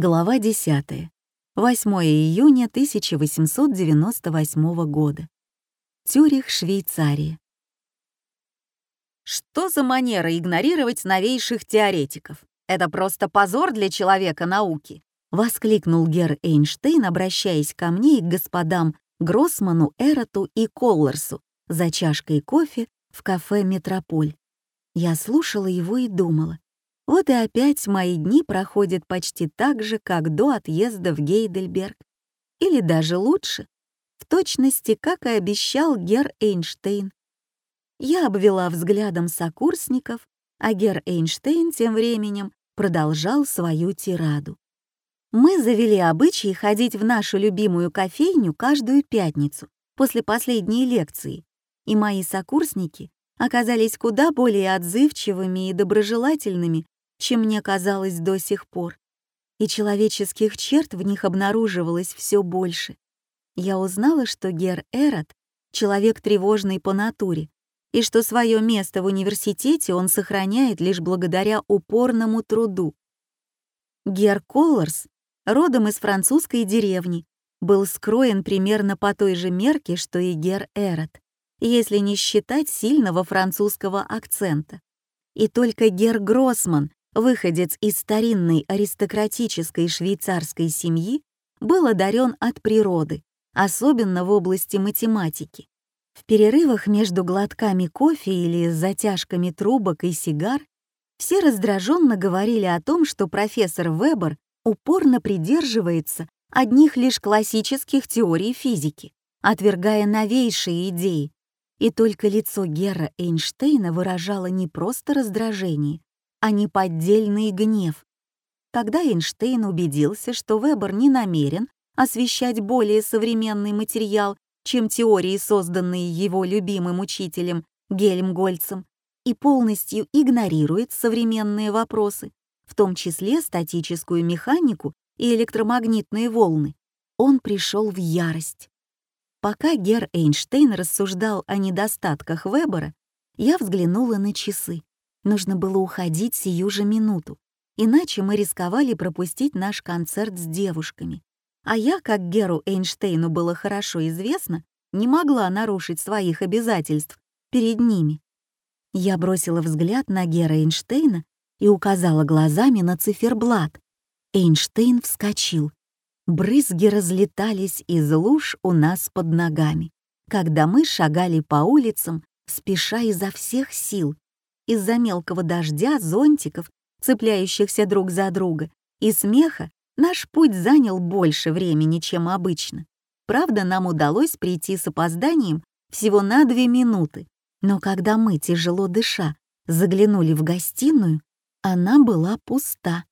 Глава 10. 8 июня 1898 года. Тюрих, Швейцария. Что за манера игнорировать новейших теоретиков? Это просто позор для человека науки, воскликнул Гер Эйнштейн, обращаясь ко мне и к господам Гроссману, Эроту и Колларсу за чашкой кофе в кафе «Метрополь». Я слушала его и думала, вот и опять мои дни проходят почти так же, как до отъезда в Гейдельберг. Или даже лучше, в точности, как и обещал Гер Эйнштейн. Я обвела взглядом сокурсников, а Гер Эйнштейн тем временем продолжал свою тираду. Мы завели обычай ходить в нашу любимую кофейню каждую пятницу после последней лекции, и мои сокурсники оказались куда более отзывчивыми и доброжелательными, чем мне казалось до сих пор, и человеческих черт в них обнаруживалось все больше. Я узнала, что Гер Эрот — человек тревожный по натуре, и что свое место в университете он сохраняет лишь благодаря упорному труду. Гер Колларс, родом из французской деревни, был скроен примерно по той же мерке, что и Гер Эрот, если не считать сильного французского акцента. И только Гер Гроссман выходец из старинной аристократической швейцарской семьи, был одарен от природы, особенно в области математики. В перерывах между глотками кофе или затяжками трубок и сигар все раздраженно говорили о том, что профессор Вебер упорно придерживается одних лишь классических теорий физики, отвергая новейшие идеи, и только лицо Гера Эйнштейна выражало не просто раздражение, а не поддельный гнев. Тогда Эйнштейн убедился, что Вебер не намерен освещать более современный материал, чем теории, созданные его любимым учителем Гельмгольцем, и полностью игнорирует современные вопросы, в том числе статическую механику и электромагнитные волны. Он пришел в ярость. Пока Гер Эйнштейн рассуждал о недостатках Вебера, я взглянула на часы. Нужно было уходить сию же минуту, иначе мы рисковали пропустить наш концерт с девушками. А я, как Геру Эйнштейну было хорошо известно, не могла нарушить своих обязательств перед ними. Я бросила взгляд на Гера Эйнштейна и указала глазами на циферблат. Эйнштейн вскочил. Брызги разлетались из луж у нас под ногами, когда мы шагали по улицам, спеша изо всех сил, из-за мелкого дождя, зонтиков, цепляющихся друг за друга, и смеха наш путь занял больше времени, чем обычно. Правда, нам удалось прийти с опозданием всего на две минуты, но когда мы, тяжело дыша, заглянули в гостиную, она была пуста.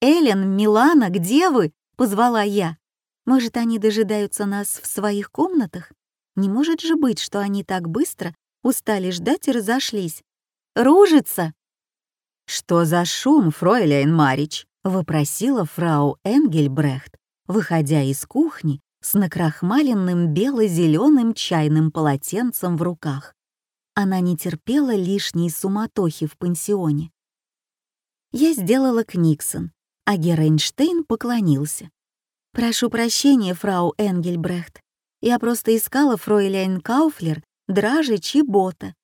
«Эллен, Милана, где вы?» — позвала я. «Может, они дожидаются нас в своих комнатах? Не может же быть, что они так быстро устали ждать и разошлись. Ружится!» «Что за шум, фройляйн Марич?» — вопросила фрау Энгельбрехт, выходя из кухни с накрахмаленным бело-зеленым чайным полотенцем в руках. Она не терпела лишней суматохи в пансионе. Я сделала книксен, а герр Эйнштейн поклонился. «Прошу прощения, фрау Энгельбрехт. Я просто искала фройляйн Кауфлер, Дражич и Бота.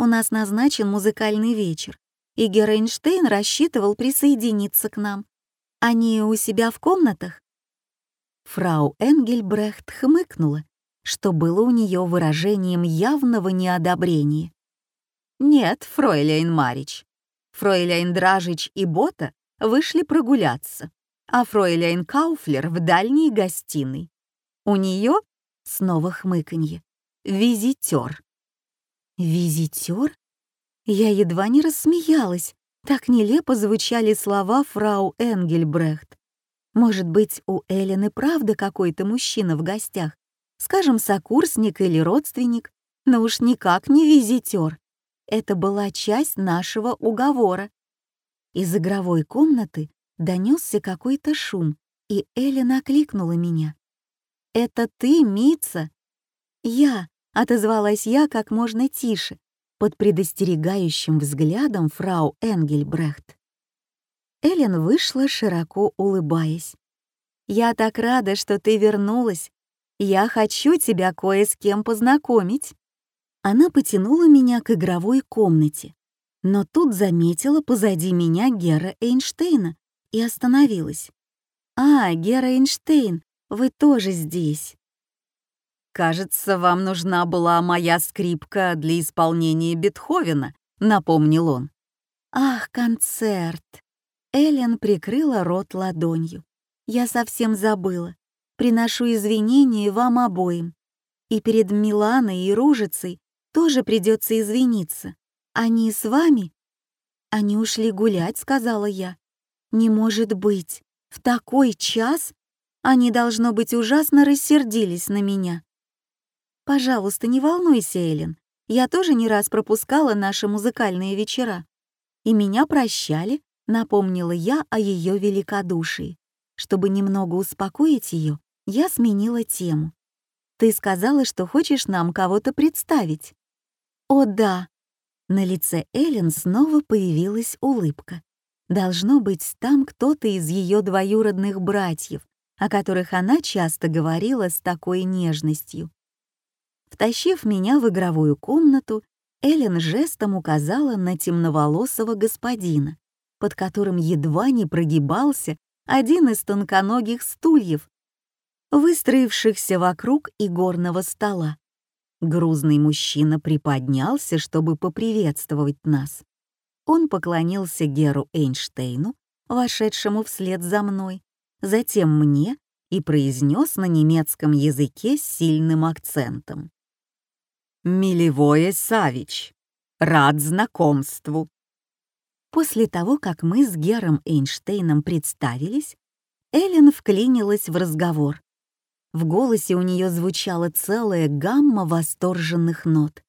У нас назначен музыкальный вечер, и герр Эйнштейн рассчитывал присоединиться к нам. Они у себя в комнатах?» Фрау Энгельбрехт хмыкнула, что было у нее выражением явного неодобрения. «Нет, фройляйн Марич. Фройляйн Дражич и Бота вышли прогуляться, а фройляйн Кауфлер в дальней гостиной. У нее снова хмыканье. Визитер. «Визитер?» Я едва не рассмеялась. Так нелепо звучали слова фрау Энгельбрехт. Может быть, у Эллен и правда какой-то мужчина в гостях, скажем, сокурсник или родственник, но уж никак не визитер. Это была часть нашего уговора. Из игровой комнаты донесся какой-то шум, и Эллен окликнула меня. «Это ты, Митца?» «Я», — отозвалась я как можно тише, под предостерегающим взглядом фрау Энгельбрехт. Эллен вышла, широко улыбаясь. «Я так рада, что ты вернулась. Я хочу тебя кое с кем познакомить». Она потянула меня к игровой комнате, но тут заметила позади меня Гера Эйнштейна и остановилась. «А, Гера Эйнштейн, вы тоже здесь». «Кажется, вам нужна была моя скрипка для исполнения Бетховена», — напомнил он. «Ах, концерт!» Эллен прикрыла рот ладонью. «Я совсем забыла. Приношу извинения вам обоим. И перед Миланой и Ружицей тоже придется извиниться. Они с вами?» «Они ушли гулять», — сказала я. «Не может быть! В такой час они, должно быть, ужасно рассердились на меня». «Пожалуйста, не волнуйся, Эллен. Я тоже не раз пропускала наши музыкальные вечера. И меня прощали, напомнила я о ее великодушии. Чтобы немного успокоить ее, я сменила тему. «Ты сказала, что хочешь нам кого-то представить». «О, да!» На лице Эллен снова появилась улыбка. Должно быть, там кто-то из ее двоюродных братьев, о которых она часто говорила с такой нежностью. Втащив меня в игровую комнату, Эллен жестом указала на темноволосого господина, под которым едва не прогибался один из тонконогих стульев, выстроившихся вокруг игорного стола. Грузный мужчина приподнялся, чтобы поприветствовать нас. Он поклонился Геру Эйнштейну, вошедшему вслед за мной, затем мне и произнес на немецком языке с сильным акцентом. «Милевое Савич, рад знакомству». После того, как мы с Гером Эйнштейном представились, Эллен вклинилась в разговор. В голосе у нее звучала целая гамма восторженных нот.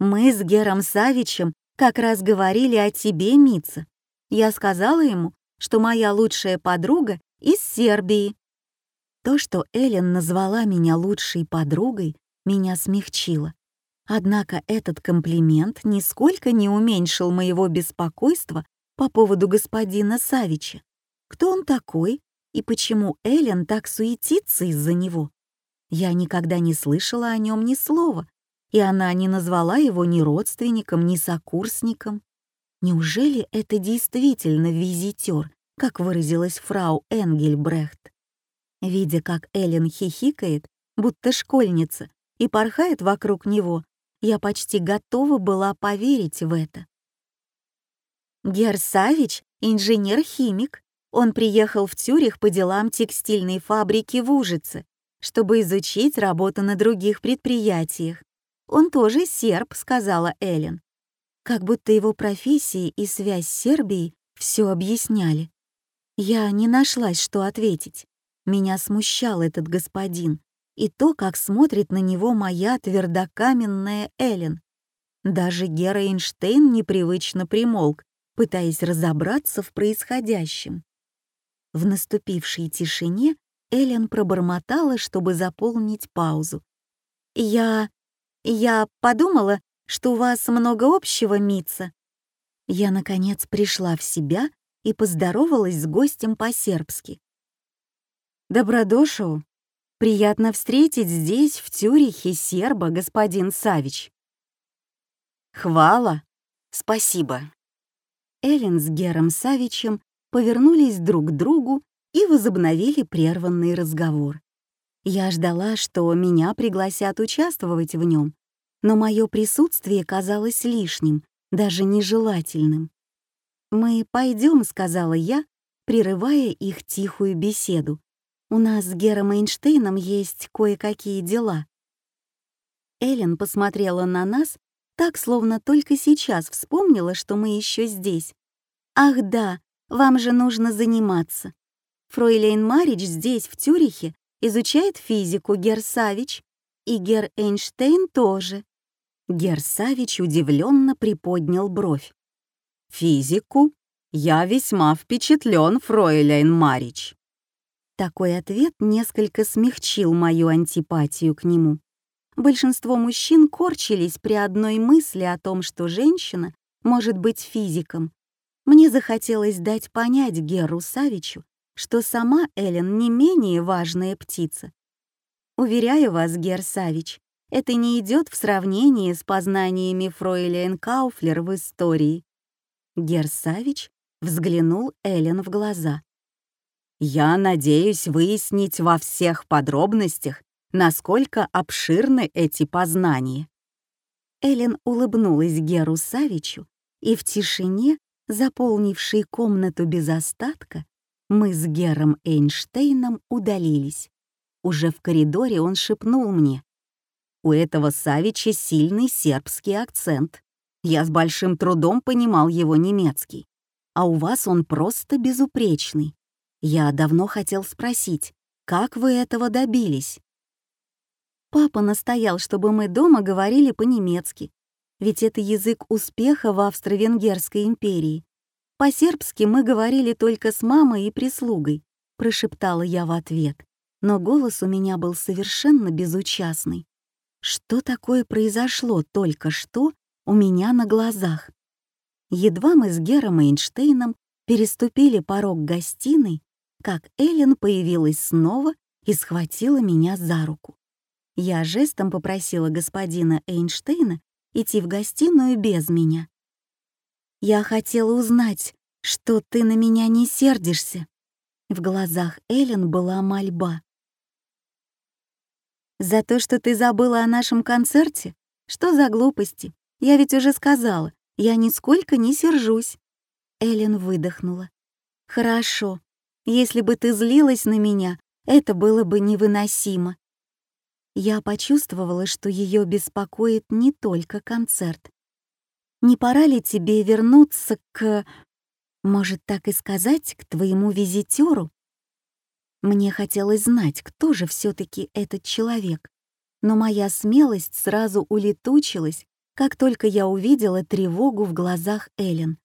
«Мы с Гером Савичем как раз говорили о тебе, Мица. Я сказала ему, что моя лучшая подруга из Сербии». То, что Эллен назвала меня лучшей подругой, меня смягчило. Однако этот комплимент нисколько не уменьшил моего беспокойства по поводу господина Савича. Кто он такой и почему Эллен так суетится из-за него. Я никогда не слышала о нем ни слова, и она не назвала его ни родственником, ни сокурсником. Неужели это действительно визитер, как выразилась фрау Энгельбрехт? Видя, как Эллен хихикает, будто школьница, и порхает вокруг него, я почти готова была поверить в это. Герсавич — инженер-химик, он приехал в Тюрих по делам текстильной фабрики в Ужице, чтобы изучить работу на других предприятиях. Он тоже серб, сказала Эллен. Как будто его профессии и связь с Сербией все объясняли. Я не нашлась, что ответить. Меня смущал этот господин и то, как смотрит на него моя твердокаменная Эллен. Даже Гера Эйнштейн непривычно примолк, пытаясь разобраться в происходящем. В наступившей тишине Эллен пробормотала, чтобы заполнить паузу. «Я... я подумала, что у вас много общего, Митца». Я, наконец, пришла в себя и поздоровалась с гостем по-сербски. «Добродошел, приятно встретить здесь, в Тюрихе, серба, господин Савич». «Хвала! Спасибо!» Эллен с Гером Савичем повернулись друг к другу и возобновили прерванный разговор. Я ждала, что меня пригласят участвовать в нем, но мое присутствие казалось лишним, даже нежелательным. «Мы пойдем», — сказала я, прерывая их тихую беседу. «У нас с Гером Эйнштейном есть кое-какие дела». Эллен посмотрела на нас, так, словно только сейчас вспомнила, что мы еще здесь. «Ах да, вам же нужно заниматься. Фройлейн Марич здесь, в Тюрихе, изучает физику Герсавич, и Гер Эйнштейн тоже. Герсавич удивленно приподнял бровь. «Физику? Я весьма впечатлен, Фройлейн Марич». Такой ответ несколько смягчил мою антипатию к нему. Большинство мужчин корчились при одной мысли о том, что женщина может быть физиком, Мне захотелось дать понять Геру Савичу, что сама Эллен не менее важная птица. Уверяю вас, Гер Савич, это не идет в сравнении с познаниями Фройлен Кауфлер в истории. Гер Савич взглянул Эллен в глаза. «Я надеюсь выяснить во всех подробностях, насколько обширны эти познания». Эллен улыбнулась Геру Савичу, и в тишине, заполнившей комнату без остатка, мы с Гером Эйнштейном удалились. Уже в коридоре он шепнул мне. У этого Савича сильный сербский акцент. Я с большим трудом понимал его немецкий. А у вас он просто безупречный. Я давно хотел спросить, как вы этого добились? Папа настоял, чтобы мы дома говорили по-немецки, ведь это язык успеха в Австро-Венгерской империи. По-сербски мы говорили только с мамой и прислугой, прошептала я в ответ, но голос у меня был совершенно безучастный. Что такое произошло только что у меня на глазах? Едва мы с Гером Эйнштейном переступили порог гостиной, как Эллен появилась снова и схватила меня за руку. Я жестом попросила господина Эйнштейна идти в гостиную без меня. «Я хотела узнать, что ты на меня не сердишься». В глазах Эллен была мольба. «За то, что ты забыла о нашем концерте? Что за глупости? Я ведь уже сказала, я нисколько не сержусь». Эллен выдохнула. «Хорошо. Если бы ты злилась на меня, это было бы невыносимо». Я почувствовала, что ее беспокоит не только концерт. Не пора ли тебе вернуться к... Может, так и сказать, к твоему визитеру? Мне хотелось знать, кто же все таки этот человек, но моя смелость сразу улетучилась, как только я увидела тревогу в глазах Эллен.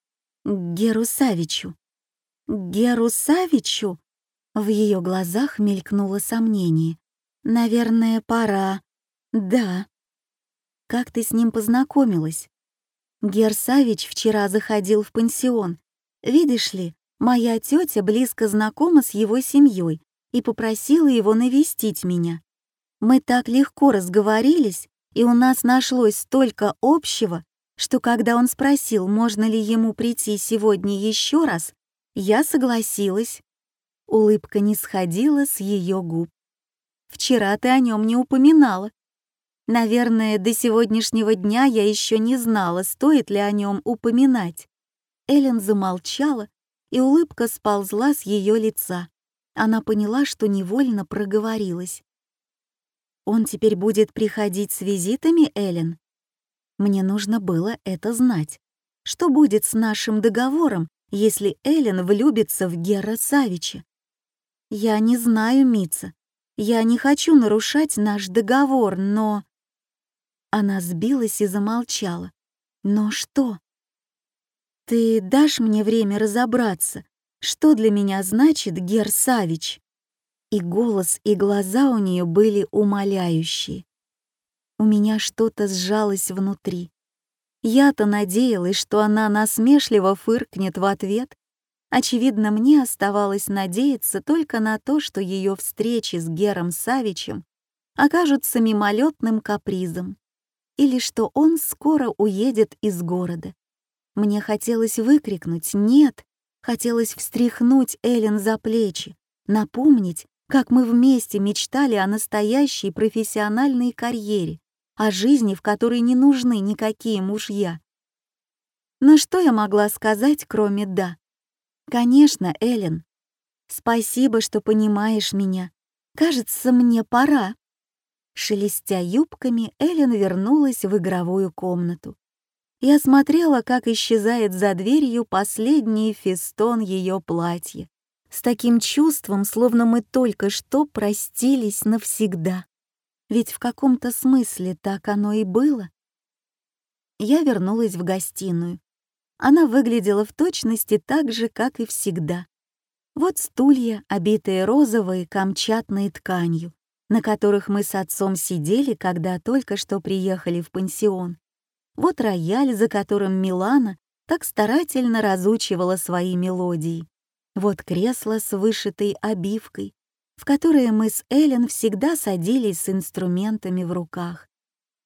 Геру Савичу. Геру Савичу? В ее глазах мелькнуло сомнение. Наверное, пора. Да. Как ты с ним познакомилась? Герсавич вчера заходил в пансион. Видишь ли, моя тетя близко знакома с его семьей и попросила его навестить меня. Мы так легко разговорились, и у нас нашлось столько общего, что когда он спросил, можно ли ему прийти сегодня еще раз, я согласилась. Улыбка не сходила с ее губ. Вчера ты о нем не упоминала. Наверное, до сегодняшнего дня я еще не знала, стоит ли о нем упоминать. Эллен замолчала, и улыбка сползла с ее лица. Она поняла, что невольно проговорилась. «Он теперь будет приходить с визитами, Эллен?» Мне нужно было это знать. Что будет с нашим договором, если Эллен влюбится в Гера Савича? Я не знаю, Мица. Я не хочу нарушать наш договор, но... Она сбилась и замолчала. «Но что?» «Ты дашь мне время разобраться, что для меня значит Гер Савич?» И голос, и глаза у нее были умоляющие. У меня что-то сжалось внутри. Я-то надеялась, что она насмешливо фыркнет в ответ. Очевидно, мне оставалось надеяться только на то, что ее встречи с Гером Савичем окажутся мимолетным капризом или что он скоро уедет из города. Мне хотелось выкрикнуть «нет», хотелось встряхнуть Эллен за плечи, напомнить, как мы вместе мечтали о настоящей профессиональной карьере, о жизни, в которой не нужны никакие мужья. Но что я могла сказать, кроме «да»? Конечно, Эллен. Спасибо, что понимаешь меня. Кажется, мне пора. Шелестя юбками, Эллен вернулась в игровую комнату. Я смотрела, как исчезает за дверью последний фестон ее платья, с таким чувством, словно мы только что простились навсегда. Ведь в каком-то смысле так оно и было. Я вернулась в гостиную. Она выглядела в точности так же, как и всегда. Вот стулья, обитые розовой камчатной тканью, на которых мы с отцом сидели, когда только что приехали в пансион. Вот рояль, за которым Милана так старательно разучивала свои мелодии. Вот кресло с вышитой обивкой, в которое мы с Эллен всегда садились с инструментами в руках.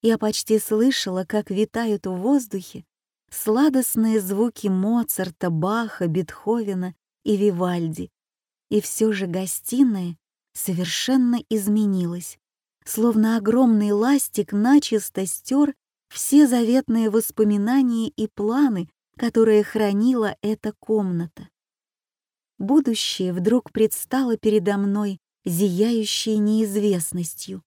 Я почти слышала, как витают в воздухе сладостные звуки Моцарта, Баха, Бетховена и Вивальди. И все же гостиная совершенно изменилась, словно огромный ластик начисто стер все заветные воспоминания и планы, которые хранила эта комната. Будущее вдруг предстало передо мной, зияющее неизвестностью.